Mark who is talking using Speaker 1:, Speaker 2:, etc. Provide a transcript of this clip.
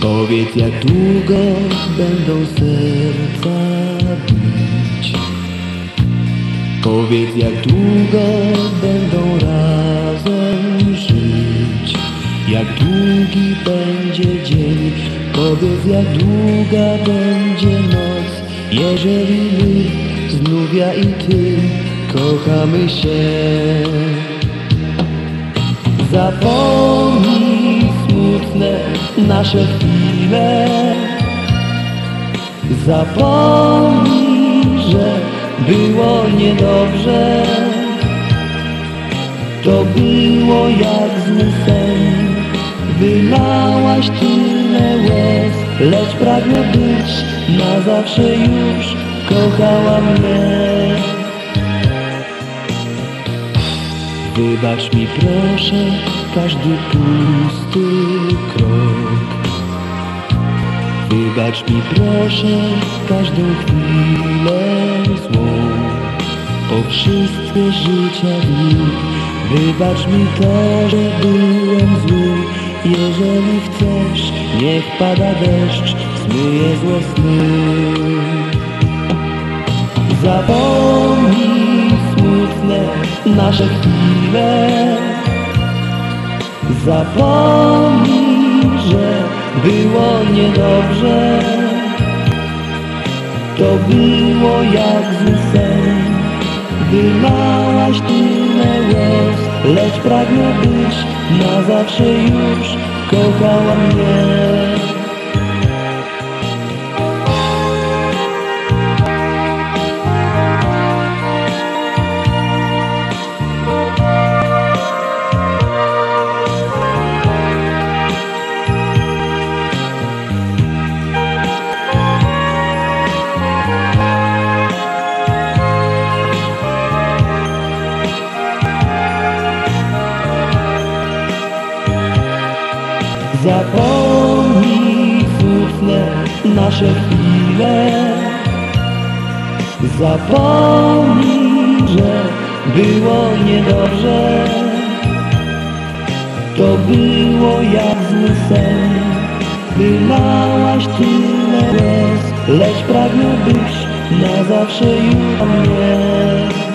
Speaker 1: Powiedz jak długo będą serca bić. Powiedz jak długo będą razem żyć. Jak długi będzie dzień. Powiedz jak długa będzie noc. Jeżeli my znów ja i ty kochamy się. Zapomnij nasze chwile. Zapomnij, że było niedobrze. To było jak zły sen Wylałaś tyle łez Lecz pragnę być na zawsze już. Kochała mnie. Wybacz mi proszę każdy pusty krok. Wybacz mi proszę każdą chwilę złą O wszystkie życia dni Wybacz mi to, że byłem zły. Jeżeli chcesz, niech pada deszcz Zmyje złe sny. Zapomnij smutne nasze chwile Zapomnij, że było niedobrze. To było jak zły sen Wylałaś tyle łez Lecz pragnę być na zawsze już. Kochała mnie Zapomnij smutne nasze chwile. Zapomnij, że było niedobrze. To było jak zły sen Wylałaś tyle łez Lecz pragnę być na zawsze już mnie